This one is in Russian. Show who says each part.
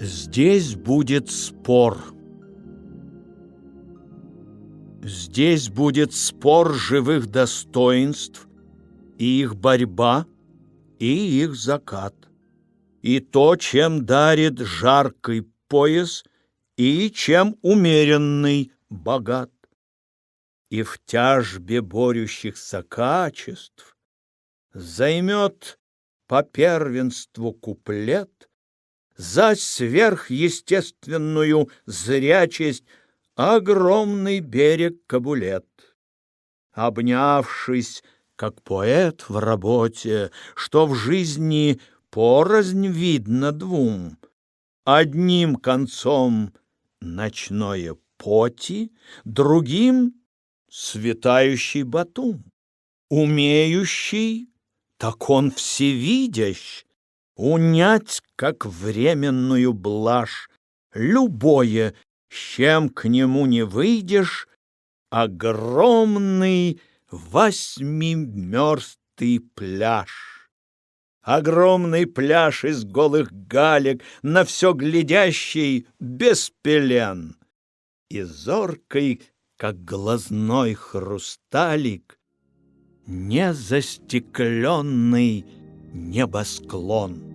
Speaker 1: Здесь будет спор. Здесь будет спор живых достоинств и их борьба, и их закат. И то, чем дарит жаркий пояс, и чем умеренный богат. И в тяжбе борющихся качеств займет по первенству куплет за сверхъестественную зрячесть огромный берег Кабулет. Обнявшись, как поэт в работе, что в жизни порознь видно двум, одним концом ночное поти, другим светающий батум, умеющий, так он всевидящ, унять, как временную блажь, любое, с чем к нему не выйдешь, огромный восьмимерстый пляж. Огромный пляж из голых галек, на все глядящий без пелен. И зоркой, как глазной хрусталик, не застекленный небосклон.